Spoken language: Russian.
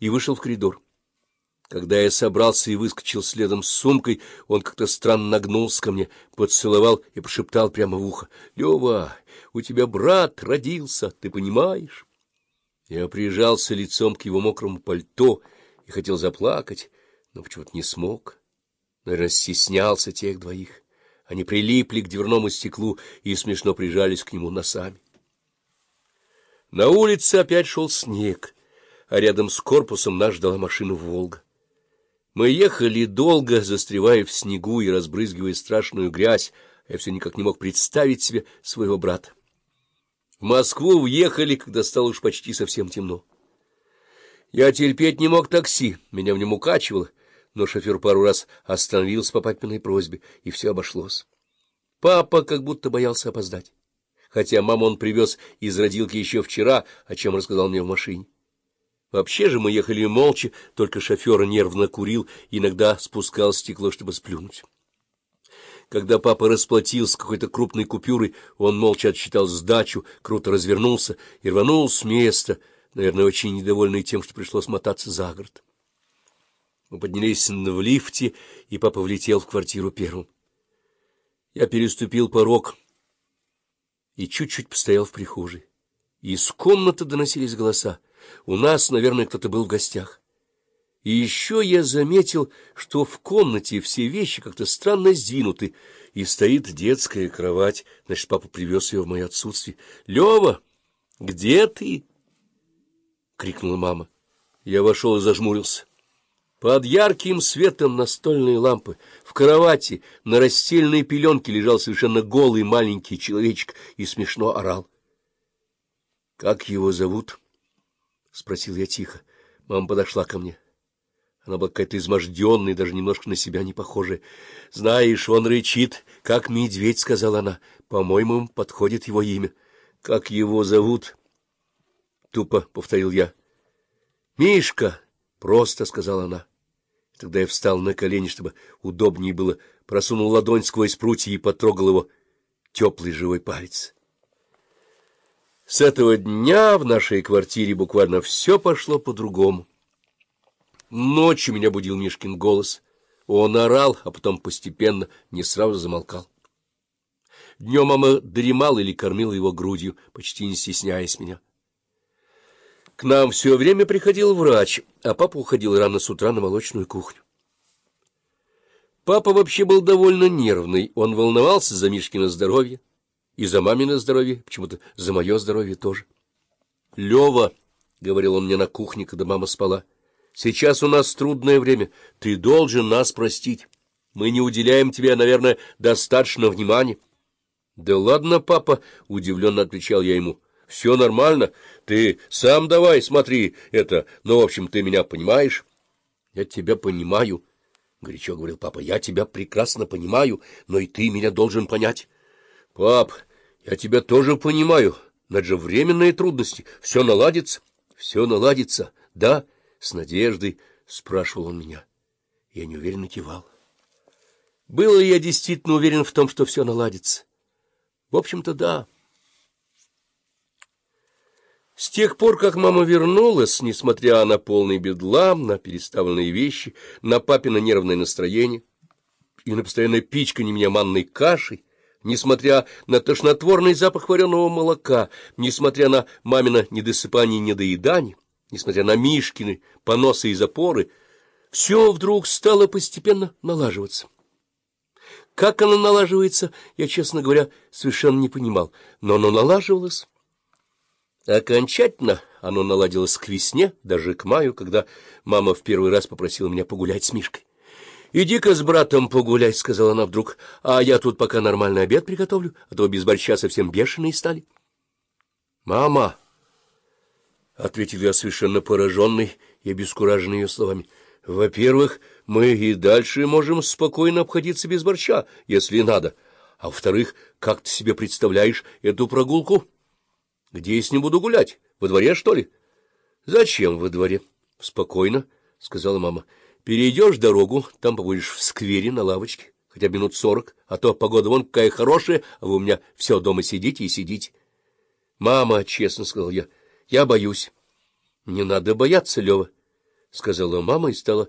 и вышел в коридор. Когда я собрался и выскочил следом с сумкой, он как-то странно нагнулся ко мне, поцеловал и прошептал прямо в ухо. — Лева, у тебя брат родился, ты понимаешь? Я прижался лицом к его мокрому пальто и хотел заплакать, но почему-то не смог. Наверное, стеснялся тех двоих. Они прилипли к дверному стеклу и смешно прижались к нему носами. На улице опять шел снег, а рядом с корпусом нас ждала машина «Волга». Мы ехали долго, застревая в снегу и разбрызгивая страшную грязь, а я все никак не мог представить себе своего брата. В Москву въехали, когда стало уж почти совсем темно. Я терпеть не мог такси, меня в нем укачивало, но шофер пару раз остановился по папиной просьбе, и все обошлось. Папа как будто боялся опоздать, хотя маму он привез из родилки еще вчера, о чем рассказал мне в машине. Вообще же мы ехали молча, только шофер нервно курил, иногда спускал стекло, чтобы сплюнуть. Когда папа расплатился какой-то крупной купюрой, он молча отсчитал сдачу, круто развернулся и рванул с места, наверное, очень недовольный тем, что пришлось мотаться за город. Мы поднялись в лифте, и папа влетел в квартиру первым. Я переступил порог и чуть-чуть постоял в прихожей. Из комнаты доносились голоса. У нас, наверное, кто-то был в гостях. И еще я заметил, что в комнате все вещи как-то странно сдвинуты, и стоит детская кровать. Значит, папа привез ее в мое отсутствие. — Лева, где ты? — крикнула мама. Я вошел и зажмурился. Под ярким светом настольной лампы в кровати на расстельной пеленке лежал совершенно голый маленький человечек и смешно орал. — Как его зовут? — спросил я тихо. Мама подошла ко мне. Она была какая-то изможденная, даже немножко на себя не похожая. — Знаешь, он рычит, как медведь, — сказала она. — По-моему, подходит его имя. — Как его зовут? — тупо повторил я. — Мишка, — просто сказала она. Тогда я встал на колени, чтобы удобнее было, просунул ладонь сквозь прутья и потрогал его теплый живой палец. С этого дня в нашей квартире буквально все пошло по-другому. Ночью меня будил Мишкин голос. Он орал, а потом постепенно не сразу замолкал. Днем мама дремала или кормила его грудью, почти не стесняясь меня. К нам все время приходил врач, а папа уходил рано с утра на молочную кухню. Папа вообще был довольно нервный, он волновался за Мишкино здоровье и за мамино здоровье, почему-то за мое здоровье тоже. — Лева, — говорил он мне на кухне, когда мама спала, — Сейчас у нас трудное время. Ты должен нас простить. Мы не уделяем тебе, наверное, достаточно внимания. — Да ладно, папа, — удивленно отвечал я ему. — Все нормально. Ты сам давай, смотри это. Ну, в общем, ты меня понимаешь? — Я тебя понимаю, — горячо говорил папа. — Я тебя прекрасно понимаю, но и ты меня должен понять. — Пап, я тебя тоже понимаю. Но же временные трудности. Все наладится. Все наладится, да? — с надеждой спрашивал он меня. Я неуверенно кивал. Был ли я действительно уверен в том, что все наладится? В общем-то, да. С тех пор, как мама вернулась, несмотря на полный бедлам, на переставленные вещи, на папино нервное настроение и на постоянное пичканье меня манной кашей, несмотря на тошнотворный запах вареного молока, несмотря на мамино недосыпание и недоедание, несмотря на Мишкины поносы и запоры, все вдруг стало постепенно налаживаться. Как оно налаживается, я, честно говоря, совершенно не понимал, но оно налаживалось. Окончательно оно наладилось к весне, даже к маю, когда мама в первый раз попросила меня погулять с Мишкой. — Иди-ка с братом погуляй, — сказала она вдруг, — а я тут пока нормальный обед приготовлю, а то без борща совсем бешеные стали. — Мама! — ответил я совершенно пораженный и обескураженный ее словами. — Во-первых, мы и дальше можем спокойно обходиться без борща, если надо. А во-вторых, как ты себе представляешь эту прогулку? Где я с ним буду гулять? Во дворе, что ли? — Зачем во дворе? — Спокойно, — сказала мама. — Перейдешь дорогу, там побудешь в сквере на лавочке, хотя минут сорок, а то погода вон какая хорошая, а вы у меня все дома сидите и сидите. — Мама, — честно сказал я, — я боюсь. — Не надо бояться, Лева. сказала мама и стала